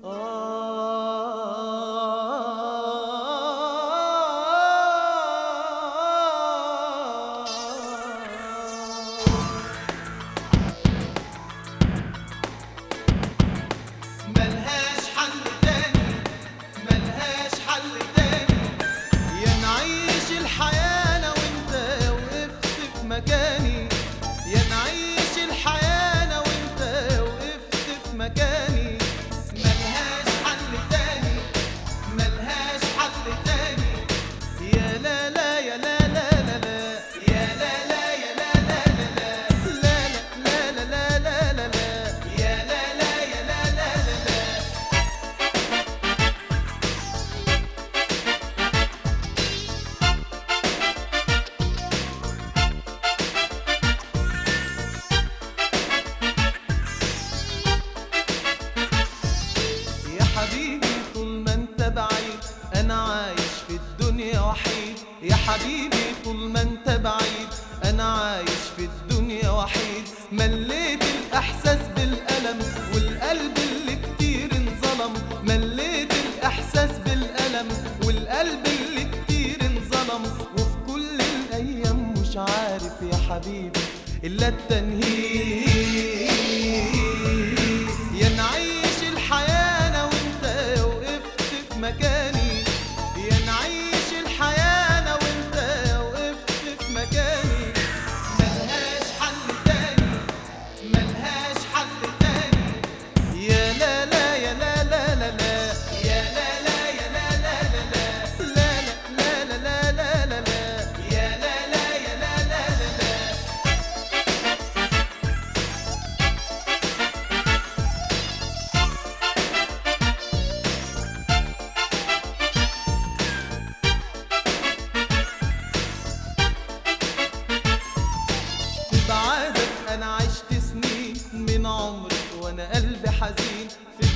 Oh. يا حبيبي طول ما انت بعيد أنا عايش في الدنيا وحيد. مليت الإحساس بالألم والقلب اللي كتير انظلم. مليت الإحساس بالألم والقلب اللي كتير انظلم. وفي كل الأيام مش عارف يا حبيبي إلا التنهيد. يا نعيش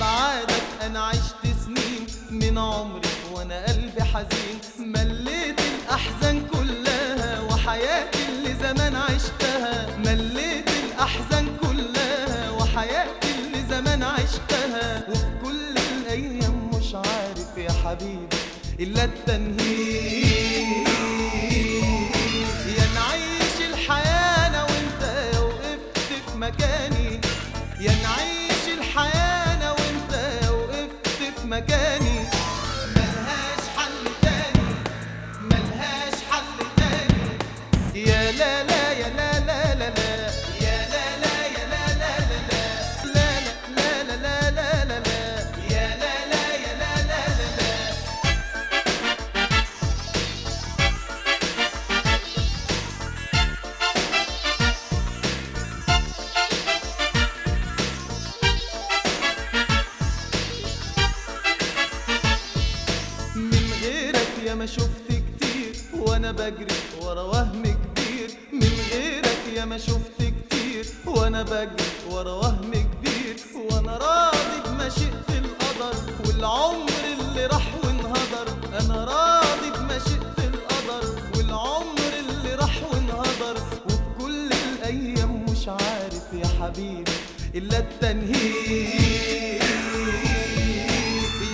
بعادك أنا عشت سنين من عمري وأنا قلبي حزين. مليت الأحزان كلها وحياتي اللي زمان عشتها. مليت الأحزان كلها وحياتي اللي زمان عشتها. وفي كل الأيام مش عارف يا حبيبي إلا التنهيد. ما شفت كتير وأنا بجري ورا وهم غيرك يا ما شفت كتير. وأنا بجري ورا وهم كبير. وأنا راضي بمشيئة القدر. والعمر اللي راح وانهدر. أنا راضي بمشيئة القدر. والعمر اللي راح وانهدر. كل الأيام مش عارف يا حبيبي إلا التنهيد.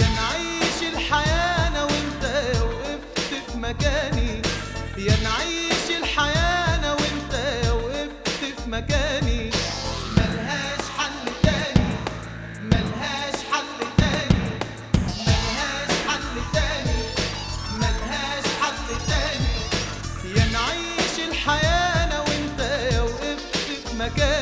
يا نعيش الحياة أنا وأنت وقفت في مكاني. يا نعيش الحياة مكاني. ملهاش حل تاني. يا نعيش الحياة وأنت وقفت في مكاني. يا